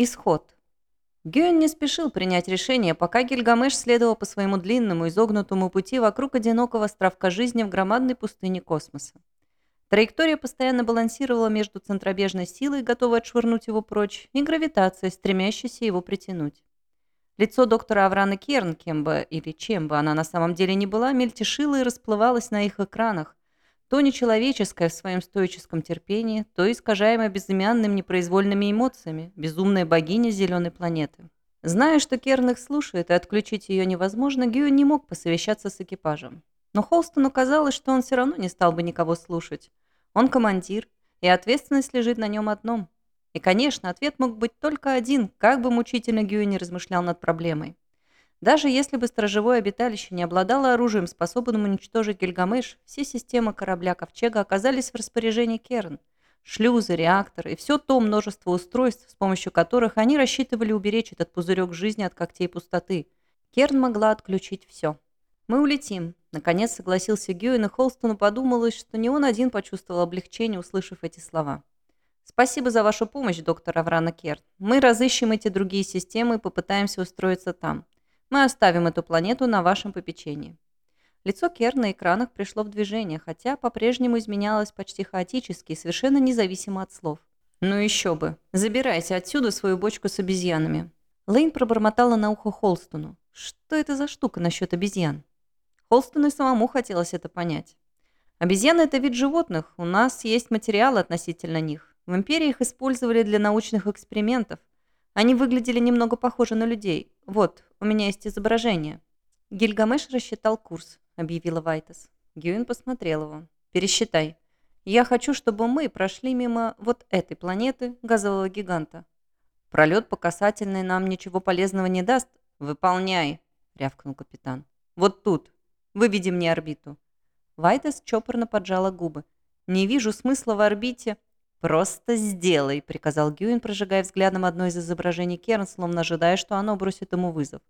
Исход. Гюн не спешил принять решение, пока Гильгамеш следовал по своему длинному изогнутому пути вокруг одинокого островка жизни в громадной пустыне космоса. Траектория постоянно балансировала между центробежной силой, готовой отшвырнуть его прочь, и гравитацией, стремящейся его притянуть. Лицо доктора Аврана Керн, кем бы или чем бы она на самом деле не была, мельтешило и расплывалось на их экранах, то нечеловеческое в своем стоическом терпении, то искажаемое безымянным непроизвольными эмоциями, безумная богиня зеленой планеты. Зная, что Керн их слушает и отключить ее невозможно, Гью не мог посовещаться с экипажем. Но Холстону казалось, что он все равно не стал бы никого слушать. Он командир, и ответственность лежит на нем одном. И, конечно, ответ мог быть только один, как бы мучительно Гью не размышлял над проблемой. Даже если бы сторожевое обиталище не обладало оружием, способным уничтожить Гильгамеш, все системы корабля Ковчега оказались в распоряжении Керн. Шлюзы, реакторы и все то множество устройств, с помощью которых они рассчитывали уберечь этот пузырек жизни от когтей пустоты. Керн могла отключить все. «Мы улетим», — наконец согласился Гюин, и Холстону подумалось, что не он один почувствовал облегчение, услышав эти слова. «Спасибо за вашу помощь, доктор Аврана Керн. Мы разыщем эти другие системы и попытаемся устроиться там. Мы оставим эту планету на вашем попечении». Лицо Кер на экранах пришло в движение, хотя по-прежнему изменялось почти хаотически и совершенно независимо от слов. «Ну еще бы. Забирайте отсюда свою бочку с обезьянами». Лейн пробормотала на ухо Холстону. «Что это за штука насчет обезьян?» Холстону и самому хотелось это понять. Обезьяны – это вид животных, у нас есть материалы относительно них. В Империи их использовали для научных экспериментов. Они выглядели немного похожи на людей. Вот, у меня есть изображение». «Гильгамеш рассчитал курс», — объявила Вайтас. Гюин посмотрел его. «Пересчитай. Я хочу, чтобы мы прошли мимо вот этой планеты, газового гиганта. Пролет по касательной нам ничего полезного не даст. Выполняй», — рявкнул капитан. «Вот тут. Выведи мне орбиту». Вайтас чопорно поджала губы. «Не вижу смысла в орбите». «Просто сделай», — приказал Гюин, прожигая взглядом одно из изображений Керн, словно ожидая, что оно бросит ему вызов.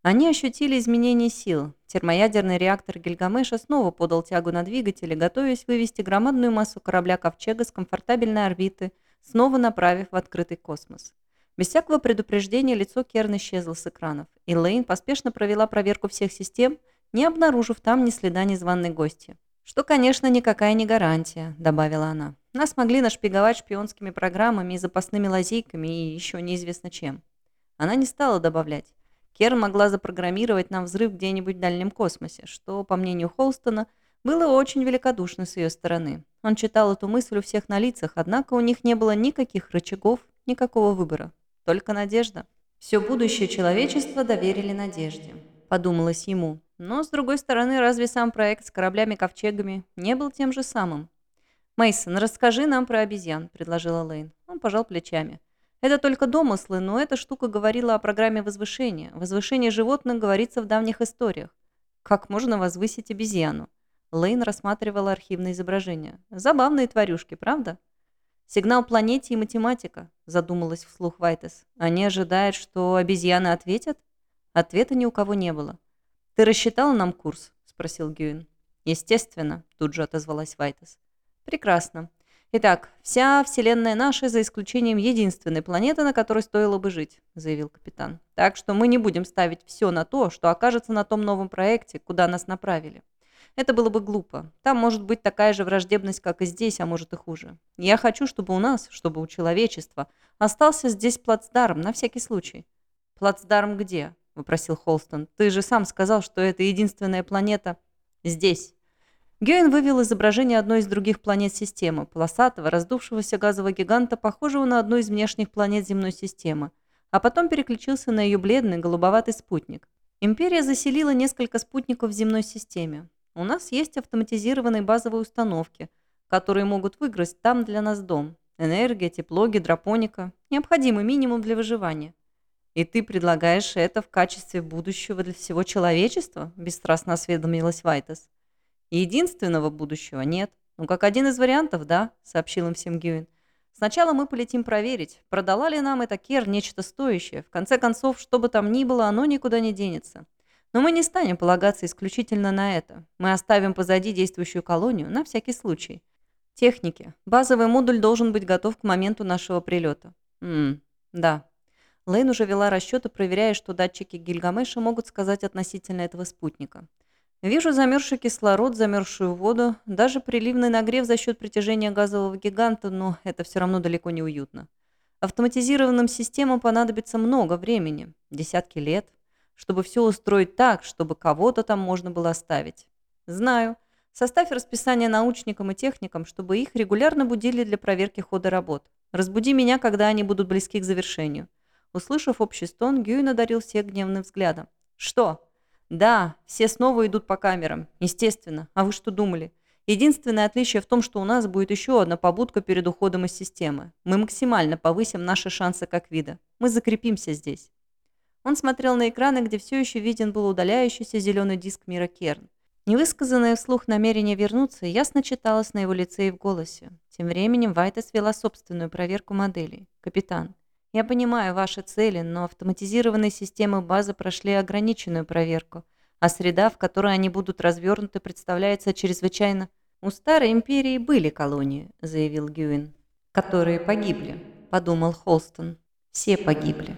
Они ощутили изменение сил. Термоядерный реактор Гильгамеша снова подал тягу на двигатели, готовясь вывести громадную массу корабля Ковчега с комфортабельной орбиты, снова направив в открытый космос. Без всякого предупреждения лицо Керн исчезло с экранов, и Лейн поспешно провела проверку всех систем, не обнаружив там ни следа незваной гости. «Что, конечно, никакая не гарантия», — добавила она. Нас могли нашпиговать шпионскими программами и запасными лазейками и еще неизвестно чем. Она не стала добавлять. Кер могла запрограммировать нам взрыв где-нибудь в дальнем космосе, что, по мнению Холстона, было очень великодушно с ее стороны. Он читал эту мысль у всех на лицах, однако у них не было никаких рычагов, никакого выбора. Только надежда. Все будущее человечества доверили надежде, подумалось ему. Но, с другой стороны, разве сам проект с кораблями-ковчегами не был тем же самым? Мейсон, расскажи нам про обезьян», – предложила Лейн. Он пожал плечами. «Это только домыслы, но эта штука говорила о программе возвышения. Возвышение животных говорится в давних историях. Как можно возвысить обезьяну?» Лейн рассматривала архивные изображения. «Забавные тварюшки, правда?» «Сигнал планете и математика», – задумалась вслух Вайтес. «Они ожидают, что обезьяны ответят?» Ответа ни у кого не было. «Ты рассчитала нам курс?» – спросил Гюин. «Естественно», – тут же отозвалась Вайтес. Прекрасно. Итак, вся Вселенная наша, за исключением единственной планеты, на которой стоило бы жить, заявил капитан. Так что мы не будем ставить все на то, что окажется на том новом проекте, куда нас направили. Это было бы глупо. Там может быть такая же враждебность, как и здесь, а может и хуже. Я хочу, чтобы у нас, чтобы у человечества, остался здесь плацдарм, на всякий случай. «Плацдарм где?» – вопросил Холстон. «Ты же сам сказал, что это единственная планета здесь». Гейн вывел изображение одной из других планет системы, полосатого, раздувшегося газового гиганта, похожего на одну из внешних планет земной системы, а потом переключился на ее бледный голубоватый спутник. Империя заселила несколько спутников в земной системе. У нас есть автоматизированные базовые установки, которые могут выиграть там для нас дом. Энергия, тепло, гидропоника. Необходимый минимум для выживания. И ты предлагаешь это в качестве будущего для всего человечества? Бесстрастно осведомилась Вайтес. Единственного будущего нет. Ну, как один из вариантов, да, сообщил им всем Гюин. Сначала мы полетим проверить, продала ли нам эта Кер нечто стоящее. В конце концов, что бы там ни было, оно никуда не денется. Но мы не станем полагаться исключительно на это. Мы оставим позади действующую колонию на всякий случай. Техники. Базовый модуль должен быть готов к моменту нашего прилета. Ммм, да. Лейн уже вела расчеты, проверяя, что датчики Гильгамеша могут сказать относительно этого спутника. Вижу замерзший кислород, замерзшую воду, даже приливный нагрев за счет притяжения газового гиганта, но это все равно далеко не уютно. Автоматизированным системам понадобится много времени, десятки лет, чтобы все устроить так, чтобы кого-то там можно было оставить. Знаю. Составь расписание научникам и техникам, чтобы их регулярно будили для проверки хода работ. Разбуди меня, когда они будут близки к завершению. Услышав общий стон, Гюин одарил всех гневным взглядом. «Что?» «Да, все снова идут по камерам. Естественно. А вы что думали? Единственное отличие в том, что у нас будет еще одна побудка перед уходом из системы. Мы максимально повысим наши шансы как вида. Мы закрепимся здесь». Он смотрел на экраны, где все еще виден был удаляющийся зеленый диск мира Керн. Невысказанное вслух намерение вернуться ясно читалось на его лице и в голосе. Тем временем Вайтес вела собственную проверку моделей. «Капитан, я понимаю ваши цели, но автоматизированные системы базы прошли ограниченную проверку, а среда, в которой они будут развернуты, представляется чрезвычайно... «У Старой Империи были колонии», — заявил Гюин. «Которые погибли», — подумал Холстон. «Все погибли».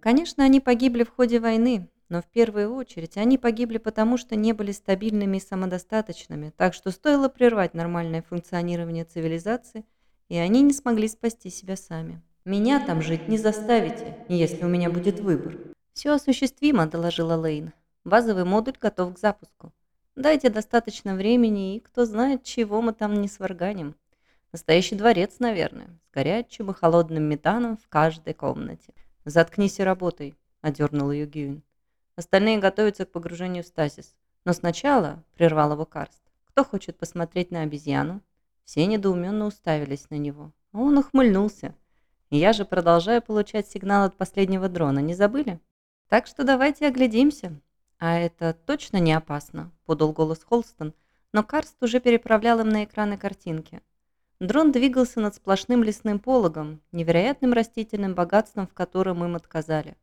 Конечно, они погибли в ходе войны, но в первую очередь они погибли потому, что не были стабильными и самодостаточными, так что стоило прервать нормальное функционирование цивилизации, и они не смогли спасти себя сами. Меня там жить не заставите, если у меня будет выбор. Все осуществимо, доложила Лейн. Базовый модуль готов к запуску. Дайте достаточно времени, и кто знает, чего мы там не сварганим. Настоящий дворец, наверное, с горячим и холодным метаном в каждой комнате. Заткнись и работай, одернул ее Гюин. Остальные готовятся к погружению в стазис. Но сначала, прервал его Карст, кто хочет посмотреть на обезьяну? Все недоуменно уставились на него. Он ухмыльнулся. Я же продолжаю получать сигнал от последнего дрона, не забыли? Так что давайте оглядимся. А это точно не опасно, подал голос Холстон, но Карст уже переправлял им на экраны картинки. Дрон двигался над сплошным лесным пологом, невероятным растительным богатством, в котором им отказали.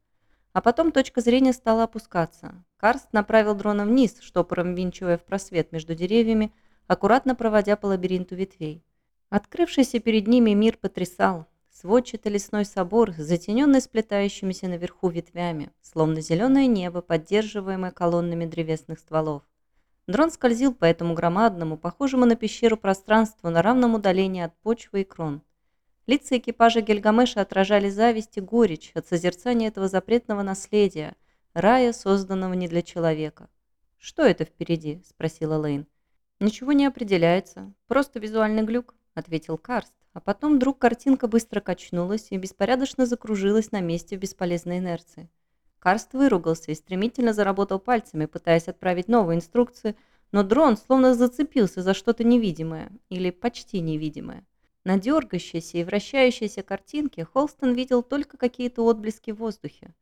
А потом точка зрения стала опускаться. Карст направил дрона вниз, штопором винчивая в просвет между деревьями, аккуратно проводя по лабиринту ветвей. Открывшийся перед ними мир потрясал. Сводчатый лесной собор, затененный сплетающимися наверху ветвями, словно зеленое небо, поддерживаемое колоннами древесных стволов. Дрон скользил по этому громадному, похожему на пещеру пространству на равном удалении от почвы и крон. Лица экипажа Гельгамеша отражали зависть и горечь от созерцания этого запретного наследия, рая, созданного не для человека. «Что это впереди?» – спросила Лейн. «Ничего не определяется. Просто визуальный глюк», – ответил Карст. А потом вдруг картинка быстро качнулась и беспорядочно закружилась на месте в бесполезной инерции. Карст выругался и стремительно заработал пальцами, пытаясь отправить новые инструкции, но дрон словно зацепился за что-то невидимое, или почти невидимое. На дергающейся и вращающейся картинке Холстон видел только какие-то отблески в воздухе.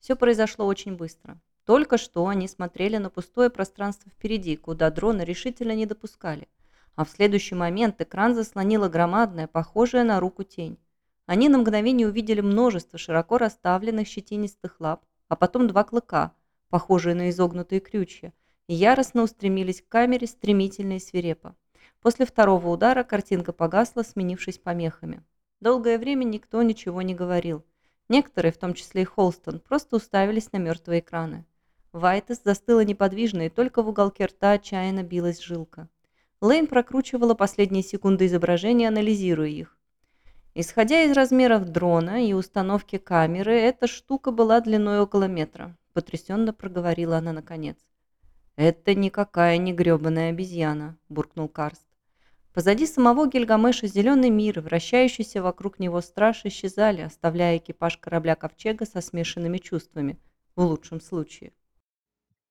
Все произошло очень быстро. Только что они смотрели на пустое пространство впереди, куда дроны решительно не допускали – а в следующий момент экран заслонила громадная, похожая на руку тень. Они на мгновение увидели множество широко расставленных щетинистых лап, а потом два клыка, похожие на изогнутые крючья, и яростно устремились к камере стремительно и свирепо. После второго удара картинка погасла, сменившись помехами. Долгое время никто ничего не говорил. Некоторые, в том числе и Холстон, просто уставились на мертвые экраны. Вайтес застыла неподвижно, и только в уголке рта отчаянно билась жилка. Лейн прокручивала последние секунды изображения, анализируя их. Исходя из размеров дрона и установки камеры, эта штука была длиной около метра. Потрясенно проговорила она наконец. «Это никакая не гребаная обезьяна», – буркнул Карст. Позади самого Гильгамеша зеленый мир, вращающийся вокруг него страж, исчезали, оставляя экипаж корабля Ковчега со смешанными чувствами, в лучшем случае.